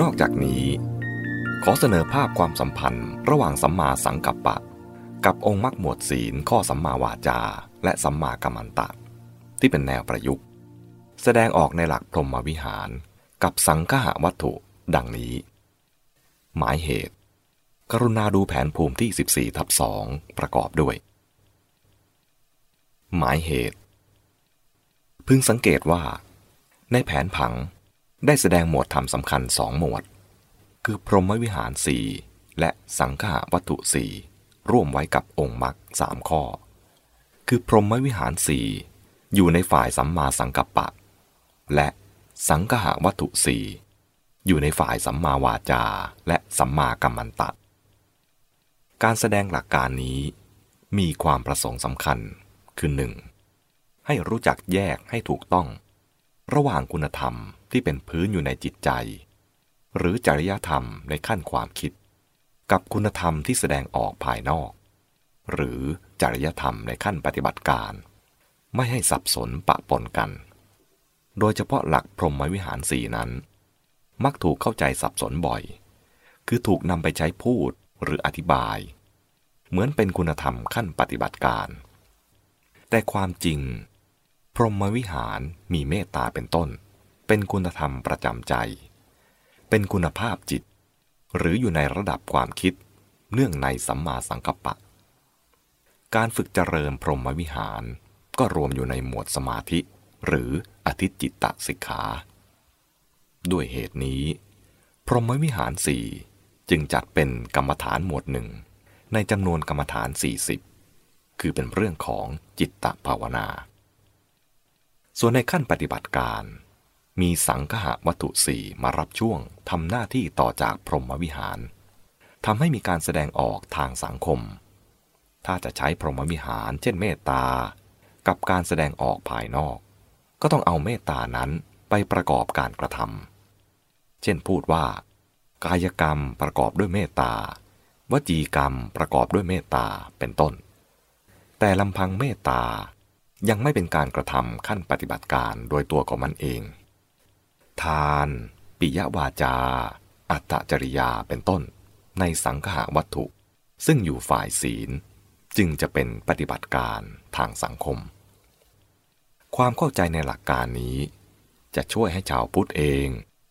นอกจากนี้ ขอเสนอภาพความสัมพันธ์ ระหว่างสัมมาสังกัปปะ กับองค์มรรคหมวดศีลข้อสัมมาวาจา และสัมมากัมมันตะ ที่เป็นแนวประยุกต์ แสดงออกในหลักพรหมวิหาร กับสังฆะวัตถุ ดังนี้ หมายเหตุ กรุณาดูแผนภูมิที่ 14ทับ2ประกอบด้วย หมายเหตุ พึงสังเกตว่า ในแผนผัง ได้แสดงหมวดธรรมสำคัญสองหมวด คือพรหมวิหารสี่และสังฆาวัตถุสี่ร่วมไว้กับองค์มรรคสามข้อ คือพรหมวิหารสี่อยู่ในฝ่ายสัมมาสังกัปปะ และสังฆาวัตถุสี่อยู่ในฝ่ายสัมมาวาจาและสัมมากัมมันตะ การแสดงหลักการนี้มีความประสงค์สำคัญคือหนึ่งให้รู้จักแยกให้ถูกต้อง ระหว่างคุณธรรมที่เป็นพื้นอยู่ในจิตใจ หรือจริยธรรมในขั้นความคิด กับคุณธรรมที่แสดงออกภายนอก หรือจริยธรรมในขั้นปฏิบัติการ ไม่ให้สับสนปะปนกัน โดยเฉพาะหลักพรหมวิหารสี่นั้น มักถูกเข้าใจสับสนบ่อย คือถูกนำไปใช้พูดหรืออธิบาย เหมือนเป็นคุณธรรมขั้นปฏิบัติการ แต่ความจริง พรหมวิหารมีเมตตาเป็นต้น เป็นคุณธรรมประจำใจ เป็นคุณภาพจิต หรืออยู่ในระดับความคิด เนื่องในสัมมาสังกัปปะ การฝึกเจริญพรหมวิหารก็รวมอยู่ในหมวดสมาธิ หรืออธิจิตตสิกขา ด้วยเหตุนี้ พรหมวิหารสี่จึงจัดเป็นกรรมฐานหมวดหนึ่ง ในจำนวนกรรมฐาน 40 คือเป็นเรื่องของจิตตภาวนา ส่วนในขั้นปฏิบัติการ มีสังฆะวัตถุสี่มารับช่วงทำหน้าที่ต่อจากพรหมวิหารทำให้มีการแสดงออกทางสังคม ถ้าจะใช้พรหมวิหาร เช่นเมตตา กับการแสดงออกภายนอก ก็ต้องเอาเมตตานั้นไปประกอบการกระทำเช่นพูดว่า กายกรรมประกอบด้วยเมตตาวจีกรรมประกอบด้วยเมตตาเป็นต้น แต่ลำพังเมตตา ยังไม่เป็นการกระทำขั้นปฏิบัติการโดยตัวของมันเอง ทาน ปิยวาจา อัตจริยาเป็นต้น ในสังฆาวัตถุ ซึ่งอยู่ฝ่ายศีล จึงจะเป็นปฏิบัติการทางสังคม ความเข้าใจในหลักการนี้ จะช่วยให้ชาวพุทธเอง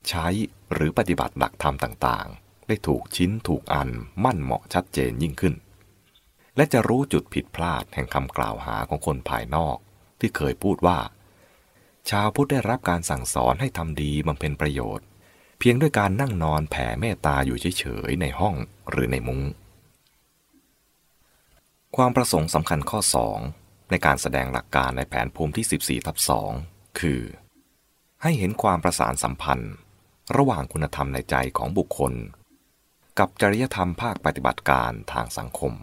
ใช้หรือปฏิบัติหลักธรรมต่างๆ ได้ถูกชิ้นถูกอันมั่นเหมาะชัดเจนยิ่งขึ้น และจะรู้จุดผิดพลาดแห่งคำกล่าวหาของคนภายนอก ที่เคยพูดว่า ชาวพุทธได้รับการสั่งสอนให้ทำดีบำเพ็ญประโยชน์ เพียงด้วยการนั่งนอนแผ่เมตตาอยู่เฉยๆในห้องหรือในมุง้งความประสงค์สำคัญข้อ 2 ในการแสดงหลักการในแผนภูมิที่ 14ทับ2คือ ให้เห็นความประสานสัมพันธ์ ระหว่างคุณธรรมในใจของบุคคล กับจริยธรรมภาคปฏิบัติการทางสังคม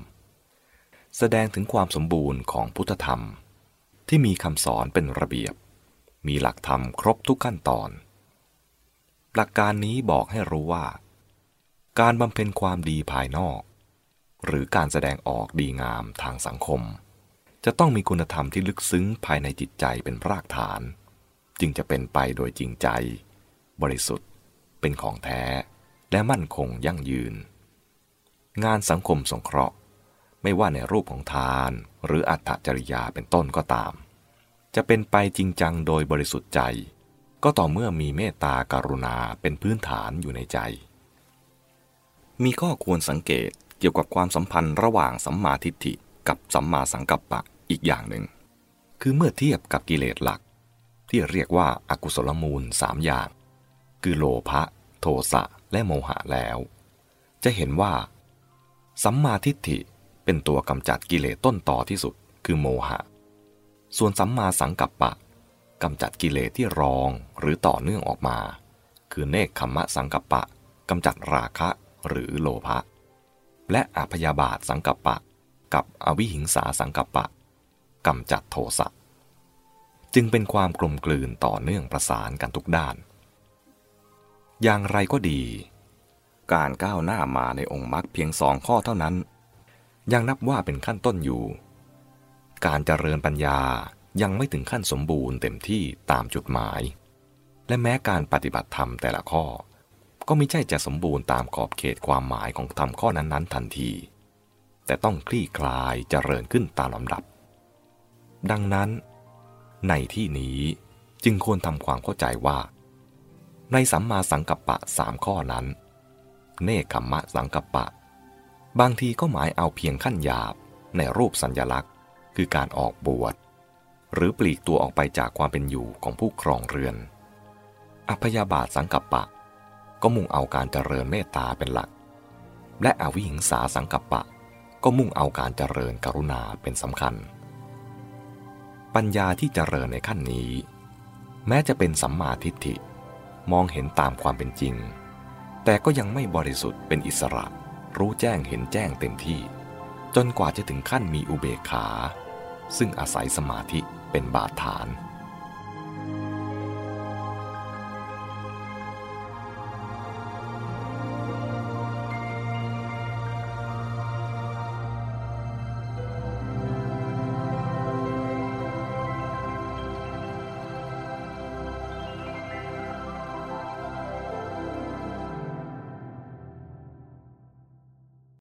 แสดงถึงความสมบูรณ์ของพุทธธรรม ที่มีคำสอนเป็นระเบียบ มีหลักธรรมครบทุกขั้นตอน หลักการนี้บอกให้รู้ว่า การบำเพ็ญความดีภายนอก หรือการแสดงออกดีงามทางสังคม จะต้องมีคุณธรรมที่ลึกซึ้งภายในจิตใจเป็นรากฐาน จึงจะเป็นไปโดยจริงใจ บริสุทธิ์ เป็นของแท้และมั่นคงยั่งยืน งานสังคมสงเคราะห์ ไม่ว่าในรูปของทาน หรืออัตจริยาเป็นต้นก็ตาม จะเป็นไปจริงจังโดยบริสุทธิ์ใจ ก็ต่อเมื่อมีเมตตาการุณาเป็นพื้นฐานอยู่ในใจ มีข้อควรสังเกตเกี่ยวกับความสัมพันธ์ระหว่างสัมมาทิฏฐิกับสัมมาสังกัปปะอีกอย่างหนึ่ง คือเมื่อเทียบกับกิเลสหลัก ที่เรียกว่าอากุศลมูลสามอย่าง คือโลภะโทสะและโมหะแล้ว จะเห็นว่า สัมมาทิฏฐิ เป็นตัวกำจัดกิเลสต้นต่อที่สุด คือโมหะ ส่วนสัมมาสังกัปปะกำจัดกิเลสที่รองหรือต่อเนื่องออกมา คือเนคขมะสังกัปปะกำจัดราคะหรือโลภะและอพยาบาทสังกัปปะ กับอวิหิงสาสังกัปปะกำจัดโทสะจึงเป็นความกลมกลืนต่อเนื่องประสานกันทุกด้าน อย่างไรก็ดี การก้าวหน้ามาในองค์มรรคเพียงสองข้อเท่านั้น ยังนับว่าเป็นขั้นต้นอยู่ การเจริญปัญญายังไม่ถึงขั้นสมบูรณ์เต็มที่ตามจุดหมาย และแม้การปฏิบัติธรรมแต่ละข้อ ก็ไม่ใช่จะสมบูรณ์ตามขอบเขตความหมายของธรรมข้อนั้นๆ ทันที แต่ต้องคลี่คลายเจริญขึ้นตามลำดับ ดังนั้น ในที่นี้จึงควรทำความเข้าใจว่า ในสัมมาสังกัปปะสามข้อนั้น เนคขมมะสังกัปปะ บางทีก็หมายเอาเพียงขั้นหยาบในรูปสัญญลักษณ์ คือการออกบวช หรือปลีกตัวออกไปจากความเป็นอยู่ของผู้ครองเรือนอพยาบาทสังกัปปะ ก็มุ่งเอาการเจริญเมตตาเป็นหลัก และอวิหิงสาสังกัปปะ ก็มุ่งเอาการเจริญกรุณาเป็นสำคัญ ปัญญาที่เจริญในขั้นนี้ แม้จะเป็นสัมมาทิฏฐิมองเห็นตามความเป็นจริง แต่ก็ยังไม่บริสุทธิ์เป็นอิสระ รู้แจ้งเห็นแจ้งเต็มที่ จนกว่าจะถึงขั้นมีอุเบกขา ซึ่งอาศัยสมาธิเป็นบาดฐาน